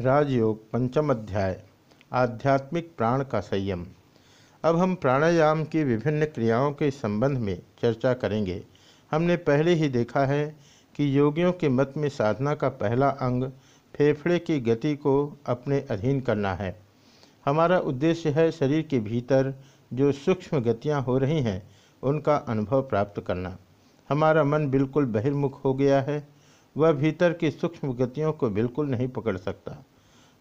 राजयोग, पंचम अध्याय, आध्यात्मिक प्राण का संयम। अब हम प्राणायाम की विभिन्न क्रियाओं के संबंध में चर्चा करेंगे। हमने पहले ही देखा है कि योगियों के मत में साधना का पहला अंग फेफड़े की गति को अपने अधीन करना है। हमारा उद्देश्य है शरीर के भीतर जो सूक्ष्म गतियाँ हो रही हैं, उनका अनुभव प्राप्त करना। हमारा मन बिल्कुल बहिर्मुख हो गया है, वह भीतर की सूक्ष्म गतियों को बिल्कुल नहीं पकड़ सकता।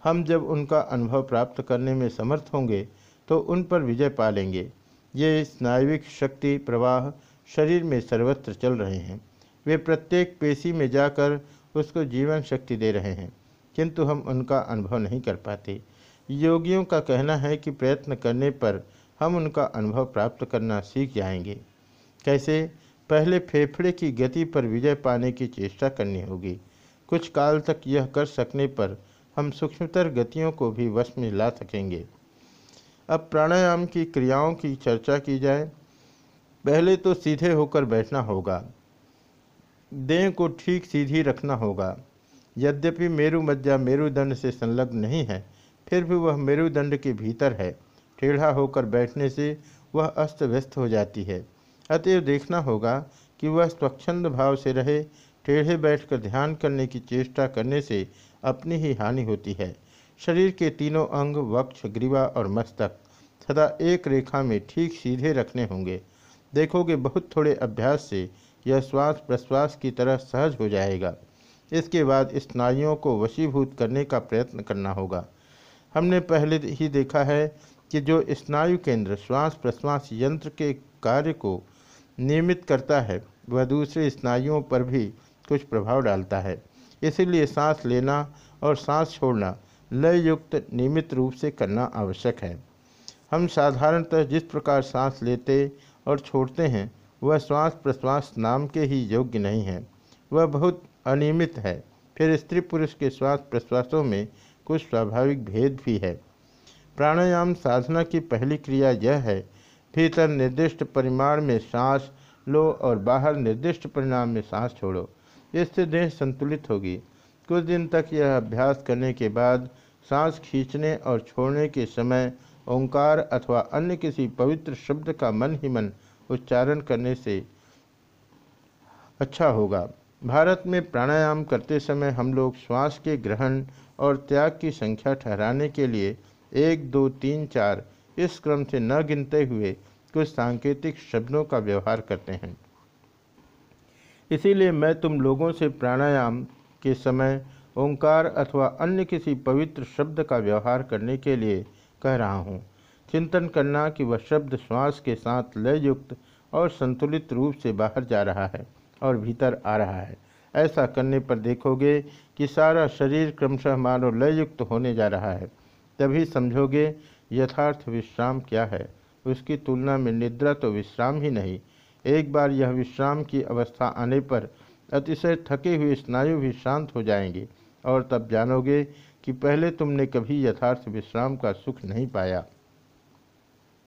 हम जब उनका अनुभव प्राप्त करने में समर्थ होंगे तो उन पर विजय पा लेंगे। ये स्नायविक शक्ति, प्रवाह, शरीर में सर्वत्र चल रहे हैं। वे प्रत्येक पेशी में जाकर उसको जीवन शक्ति दे रहे हैं, किंतु हम उनका अनुभव नहीं कर पाते। योगियों का कहना है कि प्रयत्न करने पर हम उनका अनुभव प्राप्त करना सीख जाएँगे। कैसे? पहले फेफड़े की गति पर विजय पाने की चेष्टा करनी होगी। कुछ काल तक यह कर सकने पर हम सूक्ष्मतर गतियों को भी वश में ला सकेंगे। अब प्राणायाम की क्रियाओं की चर्चा की जाए, पहले तो सीधे होकर बैठना होगा। देह को ठीक सीधी रखना होगा। यद्यपि मेरु मज्जा मेरुदंड से संलग्न नहीं है, फिर भी वह मेरुदंड के भीतर है। टेढ़ा होकर बैठने से वह अस्त व्यस्त हो जाती है। अतएव देखना होगा कि वह स्वच्छंद भाव से रहे, टेढ़े बैठकर ध्यान करने की चेष्टा करने से अपनी ही हानि होती है। शरीर के तीनों अंग, वक्ष, ग्रीवा और मस्तक सदा एक रेखा में ठीक सीधे रखने होंगे। देखोगे बहुत थोड़े अभ्यास से यह श्वास प्रश्वास की तरह सहज हो जाएगा। इसके बाद स्नायुओं को वशीभूत करने का प्रयत्न करना होगा। हमने पहले ही देखा है कि जो स्नायु केंद्र श्वास प्रश्वास यंत्र के कार्य को नियमित करता है, वह दूसरे स्नायुओं पर भी कुछ प्रभाव डालता है। इसीलिए सांस लेना और सांस छोड़ना लय युक्त नियमित रूप से करना आवश्यक है। हम साधारणतः जिस प्रकार सांस लेते और छोड़ते हैं, वह श्वास प्रश्वास नाम के ही योग्य नहीं है। वह बहुत अनियमित है। फिर स्त्री पुरुष के श्वास प्रश्वासों में कुछ स्वाभाविक भेद भी है। प्राणायाम साधना की पहली क्रिया यह है, भीतर निर्दिष्ट परिमाण में सांस लो और बाहर निर्दिष्ट परिणाम में सांस छोड़ो। इससे देह संतुलित होगी। कुछ दिन तक यह अभ्यास करने के बाद सांस खींचने और छोड़ने के समय ओंकार अथवा अन्य किसी पवित्र शब्द का मन ही मन उच्चारण करने से अच्छा होगा। भारत में प्राणायाम करते समय हम लोग श्वास के ग्रहण और त्याग की संख्या ठहराने के लिए एक, दो, तीन, चार इस क्रम से न गिनते हुए कुछ सांकेतिक शब्दों का व्यवहार करते हैं। इसीलिए मैं तुम लोगों से प्राणायाम के समय ओंकार अथवा अन्य किसी पवित्र शब्द का व्यवहार करने के लिए कह रहा हूँ। चिंतन करना कि वह शब्द श्वास के साथ लय युक्त और संतुलित रूप से बाहर जा रहा है और भीतर आ रहा है। ऐसा करने पर देखोगे कि सारा शरीर क्रमशः मानो लय युक्त होने जा रहा है। तभी समझोगे यथार्थ विश्राम क्या है। उसकी तुलना में निद्रा तो विश्राम ही नहीं एक बार यह विश्राम की अवस्था आने पर अतिशय थके हुए स्नायु भी शांत हो जाएँगे, और तब जानोगे कि पहले तुमने कभी यथार्थ विश्राम का सुख नहीं पाया।